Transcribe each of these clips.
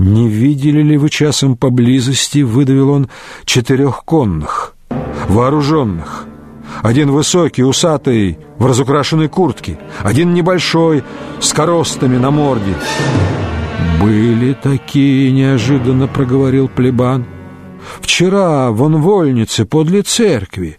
«Не видели ли вы часом поблизости, — выдавил он, — четырех конных, вооруженных? Один высокий, усатый, в разукрашенной куртке, один небольшой, с коростами на морде». «Были такие, — неожиданно проговорил плебан, — вчера вон вольнице подле церкви,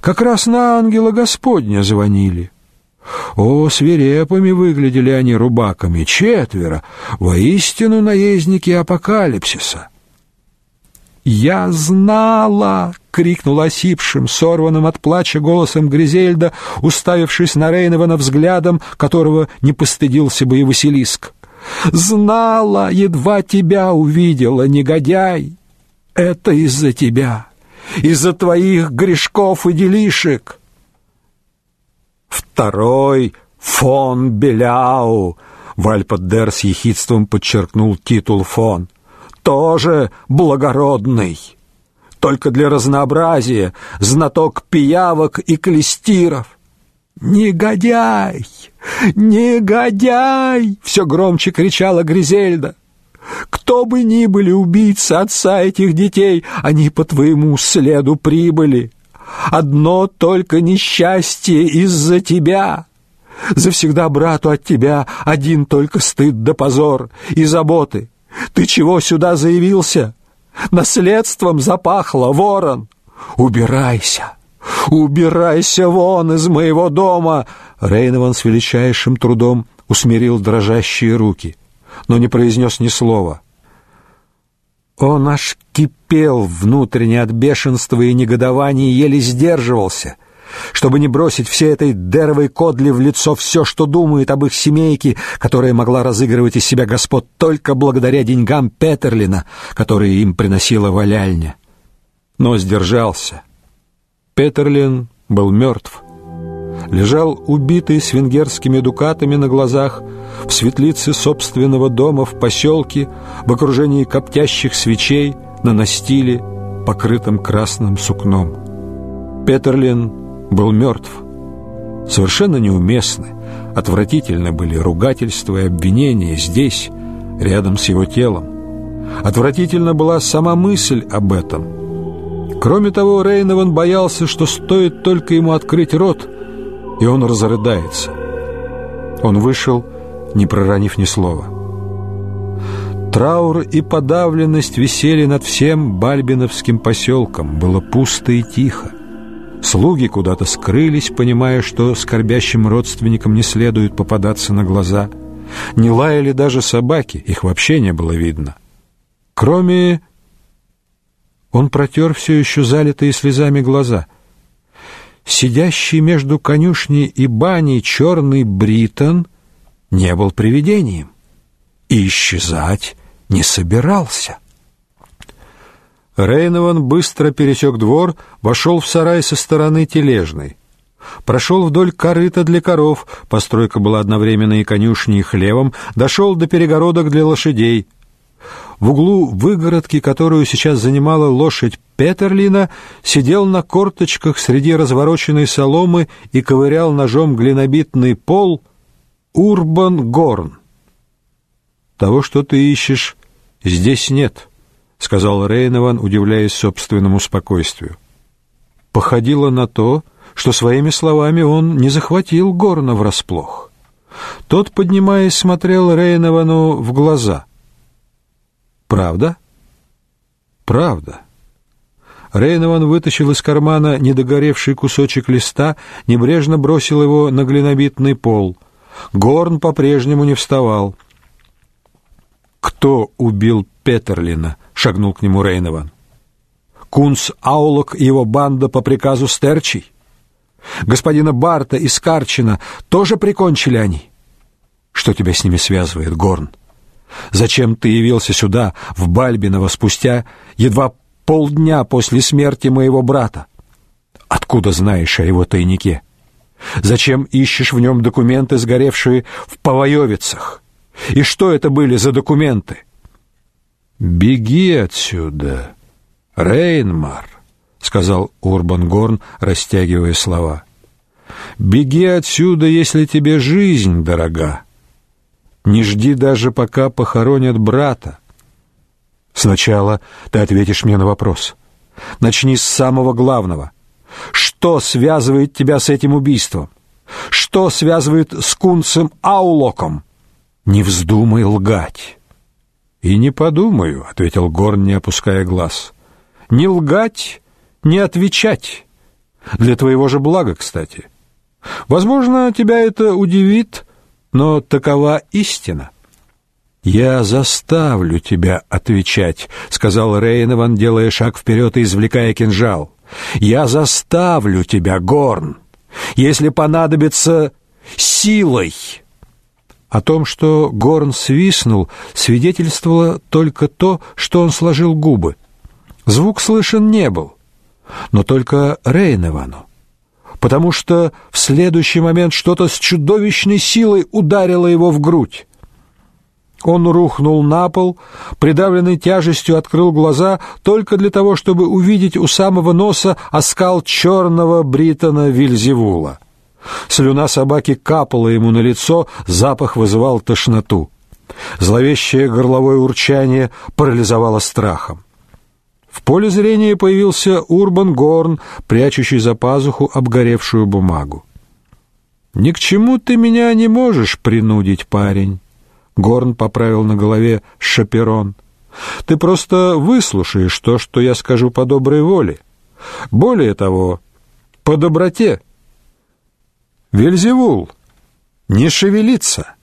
как раз на ангела Господня звонили». О, свирепыми выглядели они рубаками, четверо, воистину наездники апокалипсиса. «Я знала!» — крикнул осипшим, сорванным от плача голосом Гризельда, уставившись на Рейнована взглядом, которого не постыдился бы и Василиск. «Знала, едва тебя увидела, негодяй! Это из-за тебя, из-за твоих грешков и делишек!» Второй фон Беляу. Вальпадер с ехидством подчеркнул титул фон. Тоже благородный. Только для разнообразия знаток пиявок и клестиров. «Негодяй! Негодяй!» — все громче кричала Гризельда. «Кто бы ни были убийцы отца этих детей, они по твоему следу прибыли. Одно только несчастье из-за тебя. Завсегда брату от тебя один только стыд да позор и заботы. Ты чего сюда заявился? Наследством запахло, ворон. Убирайся, убирайся вон из моего дома. Рейнован с величайшим трудом усмирил дрожащие руки, но не произнес ни слова. Он аж кипел внутренне от бешенства и негодования и еле сдерживался, чтобы не бросить всей этой деровой кодли в лицо все, что думает об их семейке, которая могла разыгрывать из себя господ только благодаря деньгам Петерлина, которые им приносила валяльня. Но сдержался. Петерлин был мертв. Лежал убитый с венгерскими дукатами на глазах, в светлице собственного дома в поселке, в окружении коптящих свечей, на настиле, покрытом красным сукном. Петерлин был мертв. Совершенно неуместны, отвратительно были ругательства и обвинения здесь, рядом с его телом. Отвратительна была сама мысль об этом. Кроме того, Рейнован боялся, что стоит только ему открыть рот, и он разрыдается. Он вышел не проронив ни слова. Траур и подавленность висели над всем Бальбиновским поселком. Было пусто и тихо. Слуги куда-то скрылись, понимая, что скорбящим родственникам не следует попадаться на глаза. Не лаяли даже собаки, их вообще не было видно. Кроме... Он протер все еще залитые слезами глаза. Сидящий между конюшней и баней черный бритон — не был привидением и исчезать не собирался. Рейнован быстро пересек двор, вошел в сарай со стороны тележной. Прошел вдоль корыта для коров, постройка была одновременно и конюшней, и хлевом, дошел до перегородок для лошадей. В углу выгородки, которую сейчас занимала лошадь Петерлина, сидел на корточках среди развороченной соломы и ковырял ножом глинобитный пол — Урбан Горн. Того, что ты ищешь, здесь нет, сказал Рейнован, удивляясь собственному спокойствию. Походило на то, что своими словами он не захватил Горна врасплох. Тот, поднимаясь, смотрел Рейновану в глаза. «Правда?» «Правда». Рейнован вытащил из кармана недогоревший кусочек листа, небрежно бросил его на глинобитный пол — Горн по-прежнему не вставал. «Кто убил Петерлина?» — шагнул к нему Рейнован. «Кунс Аулок и его банда по приказу Стерчий? Господина Барта из Карчина тоже прикончили они? Что тебя с ними связывает, Горн? Зачем ты явился сюда, в Бальбиново, спустя едва полдня после смерти моего брата? Откуда знаешь о его тайнике?» Зачем ищешь в нем документы, сгоревшие в Повоевицах? И что это были за документы? Беги отсюда, Рейнмар, сказал Урбан Горн, растягивая слова. Беги отсюда, если тебе жизнь дорога. Не жди даже пока похоронят брата. Сначала ты ответишь мне на вопрос. Начни с самого главного. Что связывает тебя с этим убийством? Что связывает с кунцем Аулоком? Не вздумай лгать. И не подумаю, ответил Горн, не опуская глаз. Не лгать, не отвечать. Для твоего же блага, кстати. Возможно, тебя это удивит, но такова истина. «Я заставлю тебя отвечать», — сказал Рейнован, делая шаг вперед и извлекая кинжал. «Я заставлю тебя, Горн, если понадобится силой». О том, что Горн свистнул, свидетельствовало только то, что он сложил губы. Звук слышен не был, но только Рейневану, потому что в следующий момент что-то с чудовищной силой ударило его в грудь. Он рухнул на пол, придавленный тяжестью открыл глаза только для того, чтобы увидеть у самого носа оскал черного Бритона Вильзевула. Слюна собаки капала ему на лицо, запах вызывал тошноту. Зловещее горловое урчание парализовало страхом. В поле зрения появился Урбан Горн, прячущий за пазуху обгоревшую бумагу. «Ни к чему ты меня не можешь принудить, парень». Горн поправил на голове шаперон. Ты просто выслушаешь то, что я скажу по доброй воле. Более того, по доброте. Вельзевул, не шевелиться.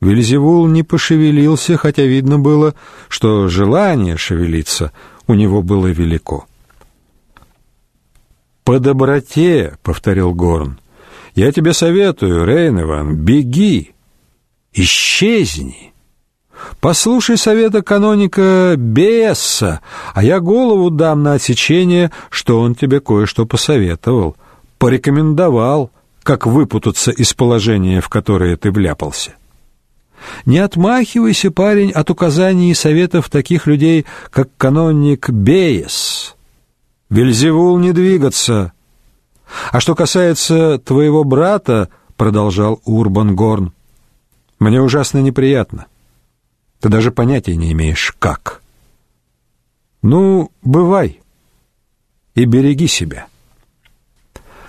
Вельзевул не пошевелился, хотя видно было, что желание шевелиться у него было велико. «По доброте», — повторил Горн, — «я тебе советую, Рейневан, беги, Исчезни. Послушай совета каноника Бесса, а я голову дам на отсечение, что он тебе кое-что посоветовал, порекомендовал, как выпутаться из положения, в которое ты вляпался. Не отмахивайся, парень, от указаний и советов таких людей, как каноник Беес. Вельзевул не двигаться. А что касается твоего брата, продолжал Урбан Горн, мне ужасно неприятно. Ты даже понятия не имеешь, как. Ну, бывай и береги себя.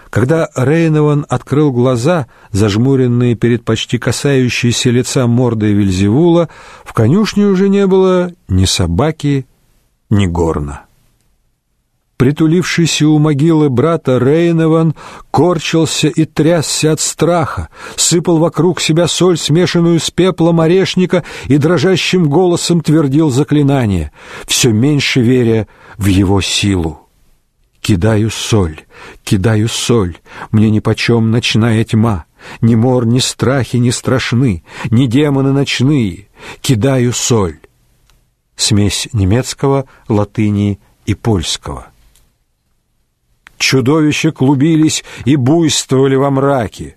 Когда Рейнован открыл глаза, зажмуренные перед почти касающейся лица мордой Вильзевула, в конюшне уже не было ни собаки, ни горна. Притулившийся у могилы брата Рейнован корчился и трясся от страха, сыпал вокруг себя соль, смешанную с пеплом орешника, и дрожащим голосом твердил заклинание, все меньше веря в его силу. «Кидаю соль, кидаю соль, мне нипочем ночная тьма, ни мор, ни страхи не страшны, ни демоны ночные, кидаю соль». Смесь немецкого, латыни и польского – Чудовища клубились и буйствовали во мраке.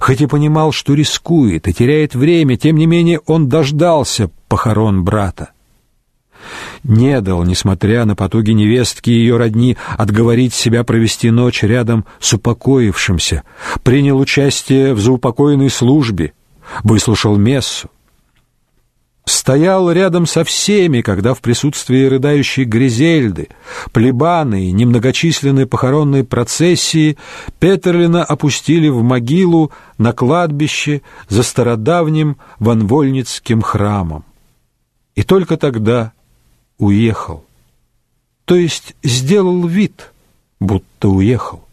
Хоть и понимал, что рискует и теряет время, тем не менее он дождался похорон брата. Не дал, несмотря на потуги невестки и ее родни, отговорить себя провести ночь рядом с упокоившимся, принял участие в заупокоенной службе, выслушал мессу, стоял рядом со всеми, когда в присутствии рыдающей Гризельды, плебаны и немногочисленной похоронной процессии Петерлина опустили в могилу на кладбище за стародавним Ванвольницким храмом. И только тогда уехал. То есть сделал вид, будто уехал.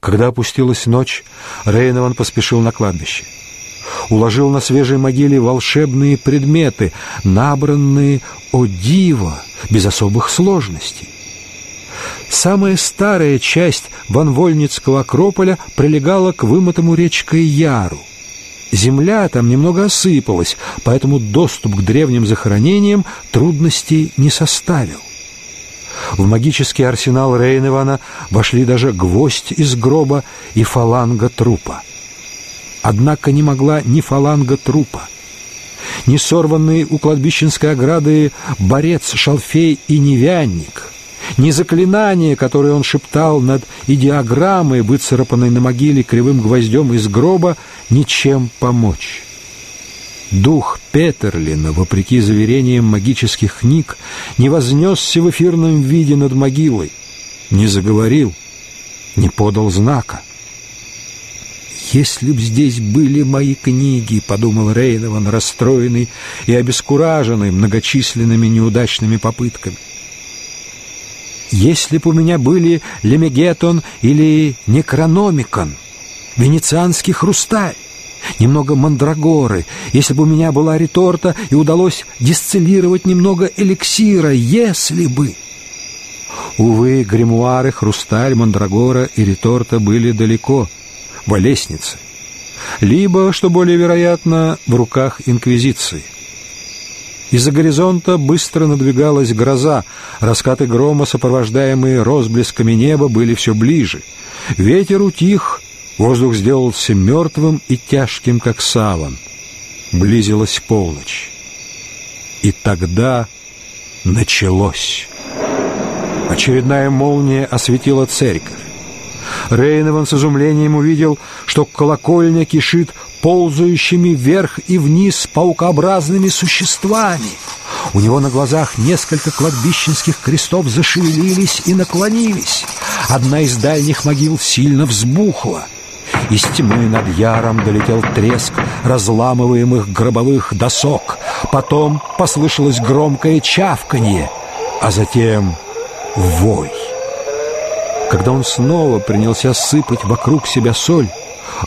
Когда опустилась ночь, Рейнован поспешил на кладбище уложил на свежей могиле волшебные предметы, набранные о диво, без особых сложностей. Самая старая часть Ванвольницкого акрополя прилегала к вымытому речкой Яру. Земля там немного осыпалась, поэтому доступ к древним захоронениям трудностей не составил. В магический арсенал Рейневана вошли даже гвоздь из гроба и фаланга трупа. Однако не могла ни фаланга трупа, ни сорванные у кладбищенской ограды борец, шалфей и невянник, ни заклинание, которое он шептал над идеограммой, выцарапанной на могиле кривым гвоздем из гроба, ничем помочь. Дух Петерлина, вопреки заверениям магических книг, не вознесся в эфирном виде над могилой, не заговорил, не подал знака. «Если б здесь были мои книги», — подумал Рейнован, расстроенный и обескураженный многочисленными неудачными попытками. «Если б у меня были Лемегетон или Некрономикон, венецианский хрусталь, немного мандрагоры, если бы у меня была реторта и удалось дистиллировать немного эликсира, если бы...» Увы, гримуары, хрусталь, мандрагора и реторта были далеко — в лестнице, либо, что более вероятно, в руках инквизиции. Из-за горизонта быстро надвигалась гроза, раскаты грома, сопровождаемые розблесками неба, были все ближе. Ветер утих, воздух сделался мертвым и тяжким, как саван. Близилась полночь. И тогда началось. Очередная молния осветила церковь. Рейнован с изумлением увидел, что колокольня кишит ползающими вверх и вниз паукообразными существами. У него на глазах несколько кладбищенских крестов зашевелились и наклонились. Одна из дальних могил сильно взбухла. Из тьмы над яром долетел треск разламываемых гробовых досок. Потом послышалось громкое чавканье, а затем вой. Когда он снова принялся сыпать вокруг себя соль,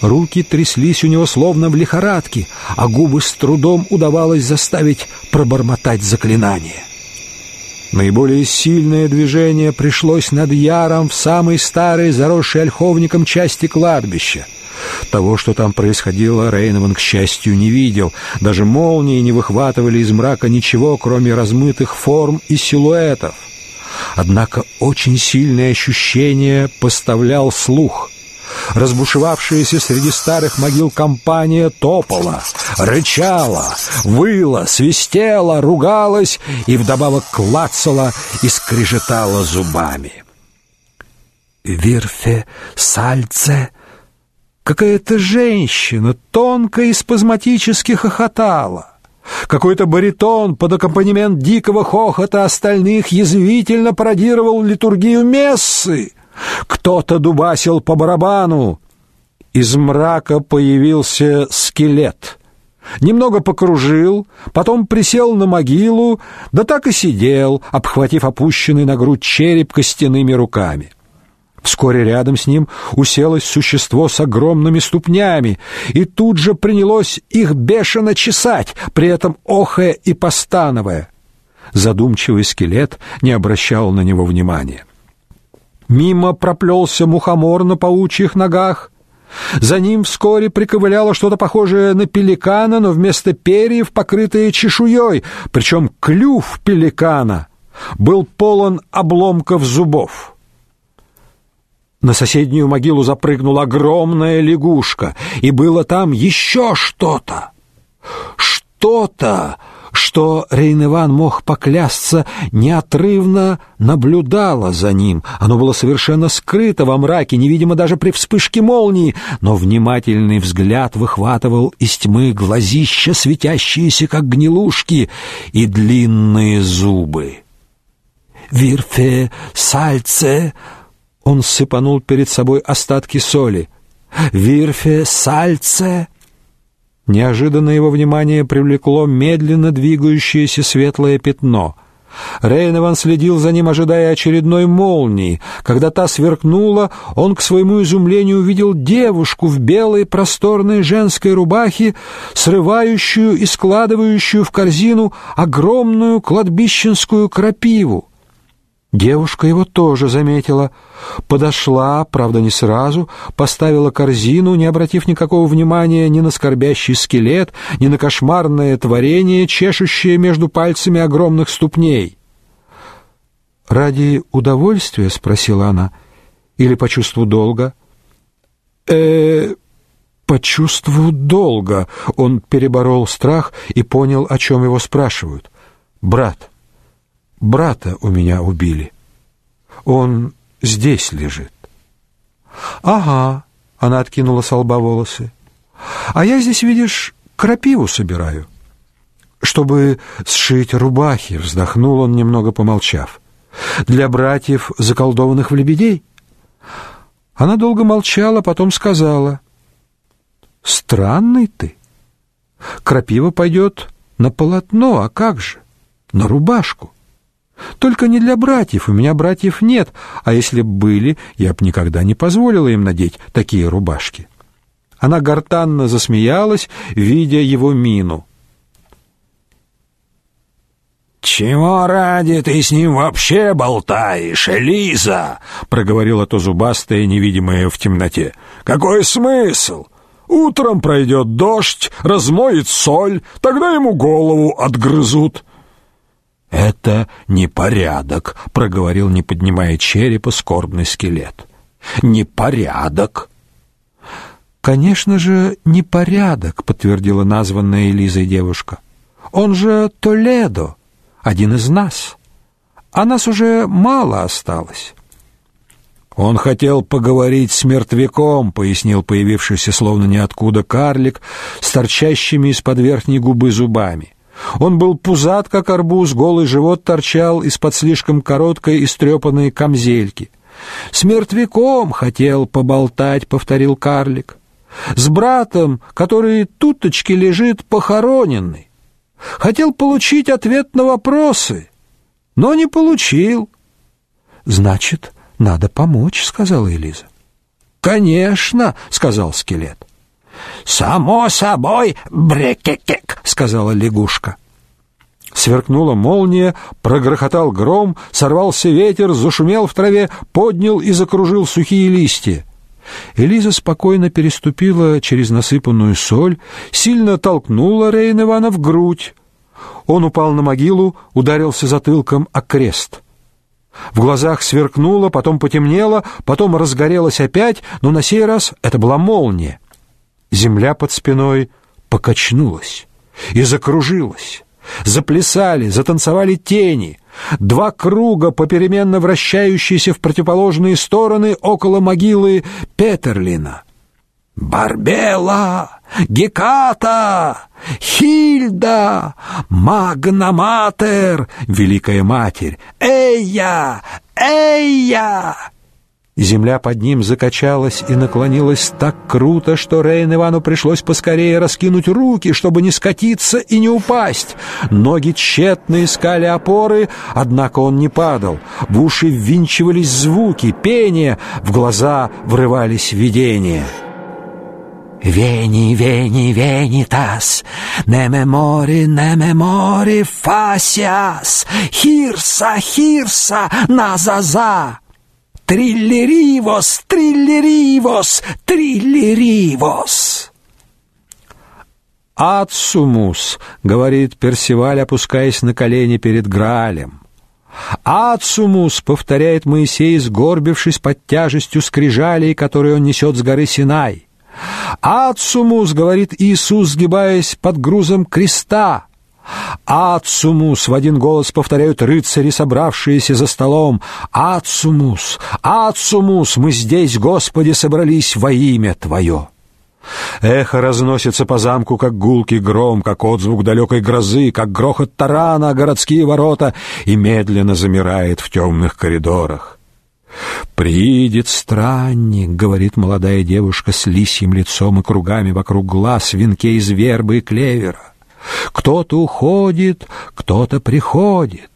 руки тряслись у него словно в лихорадке, а губы с трудом удавалось заставить пробормотать заклинание. Наиболее сильное движение пришлось над Яром в самой старой, заросшей ольховником части кладбища. Того, что там происходило, Рейнован, к счастью, не видел. Даже молнии не выхватывали из мрака ничего, кроме размытых форм и силуэтов. Однако очень сильное ощущение поставлял слух. Разбушевавшаяся среди старых могил компания топала, рычала, выла, свистела, ругалась и вдобавок клацала и скрежетала зубами. Вирфе Сальце Какая-то женщина тонко и спазматически хохотала. Какой-то баритон под аккомпанемент дикого хохота остальных язвительно пародировал литургию мессы. Кто-то дубасил по барабану. Из мрака появился скелет. Немного покружил, потом присел на могилу, да так и сидел, обхватив опущенный на грудь череп костяными руками. Вскоре рядом с ним уселось существо с огромными ступнями, и тут же принялось их бешено чесать, при этом охая и постановая. Задумчивый скелет не обращал на него внимания. Мимо проплелся мухомор на паучьих ногах. За ним вскоре приковыляло что-то похожее на пеликана, но вместо перьев покрытое чешуей, причем клюв пеликана был полон обломков зубов. На соседнюю могилу запрыгнула огромная лягушка, и было там еще что-то. Что-то, что Рейневан мог поклясться, неотрывно наблюдало за ним. Оно было совершенно скрыто во мраке, невидимо даже при вспышке молнии, но внимательный взгляд выхватывал из тьмы глазища, светящиеся, как гнилушки, и длинные зубы. «Вирфе сальце!» Он сыпанул перед собой остатки соли. «Вирфе сальце!» Неожиданно его внимание привлекло медленно двигающееся светлое пятно. Рейнован следил за ним, ожидая очередной молнии. Когда та сверкнула, он к своему изумлению увидел девушку в белой просторной женской рубахе, срывающую и складывающую в корзину огромную кладбищенскую крапиву. Девушка его тоже заметила. Подошла, правда, не сразу, поставила корзину, не обратив никакого внимания ни на скорбящий скелет, ни на кошмарное творение, чешущее между пальцами огромных ступней. «Ради удовольствия?» — спросила она. «Или по чувству долга?» э по чувству долга. Он переборол страх и понял, о чем его спрашивают. «Брат, брата у меня убили. Он здесь лежит. Ага, она откинула с лба волосы. А я здесь, видишь, крапиву собираю. чтобы сшить рубахи, вздохнул он, немного помолчав. Для братьев, заколдованных в лебедей. Она долго молчала, потом сказала: "Странный ты. Крапива пойдет на полотно, а как же? На рубашку. Только не для братьев, у меня братьев нет, а если б были, я б никогда не позволила им надеть такие рубашки". Она гортанно засмеялась, видя его мину. «Чего ради ты с ним вообще болтаешь, Элиза?» — проговорила то зубастая, невидимая в темноте. «Какой смысл? Утром пройдет дождь, размоет соль, тогда ему голову отгрызут». «Это непорядок», — проговорил, не поднимая черепа, скорбный скелет. «Непорядок». «Конечно же, непорядок», — подтвердила названная Элизой девушка. «Он же Толедо» один из нас. А нас уже мало осталось. Он хотел поговорить с мертвяком, пояснил появившийся словно ниоткуда карлик с торчащими из-под верхней губы зубами. Он был пузат, как арбуз, голый живот торчал из-под слишком короткой истрепанной камзельки. «С мертвяком хотел поболтать», — повторил карлик. «С братом, который туточки лежит похороненный. Хотел получить ответ на вопросы, но не получил. Значит, надо помочь, сказала Элиза. Конечно, сказал скелет. Само собой, брекекек, сказала лягушка. Сверкнула молния, прогрохотал гром, сорвался ветер, зашумел в траве, поднял и закружил сухие листья. Элиза спокойно переступила через насыпанную соль, сильно толкнула Рейн Ивана в грудь. Он упал на могилу, ударился затылком о крест. В глазах сверкнуло, потом потемнело, потом разгорелось опять, но на сей раз это была молния. Земля под спиной покачнулась и закружилась. Заплясали, затанцевали тени. Два круга, попеременно вращающиеся в противоположные стороны около могилы Петерлина. «Барбела! Геката! Хильда! Магнаматер! Великая Матерь! Эйя! Эйя!» Земля под ним закачалась и наклонилась так круто, что Рейн Ивану пришлось поскорее раскинуть руки, чтобы не скатиться и не упасть. Ноги тщетно искали опоры, однако он не падал. В уши ввинчивались звуки, пение, в глаза врывались видения. «Вени, вени, венитас, не мемори, не мемори, фасиас, хирса, хирса, назаза!» Триллеривос, триллеривос, триллеривос. «Ацумус», — говорит Персиваль, опускаясь на колени перед Граалем. «Ацумус», — повторяет Моисей, сгорбившись под тяжестью скрижалей, которые он несет с горы Синай. «Ацумус», — говорит Иисус, сгибаясь под грузом креста. «Ацумус!» — в один голос повторяют рыцари, собравшиеся за столом. «Ацумус! Ацумус! Мы здесь, Господи, собрались во имя Твое!» Эхо разносится по замку, как гулкий гром, как отзвук далекой грозы, как грохот тарана о городские ворота, и медленно замирает в темных коридорах. «Приидет странник», — говорит молодая девушка с лисьим лицом и кругами вокруг глаз, в венке из вербы и клевера. Кто-то уходит, кто-то приходит.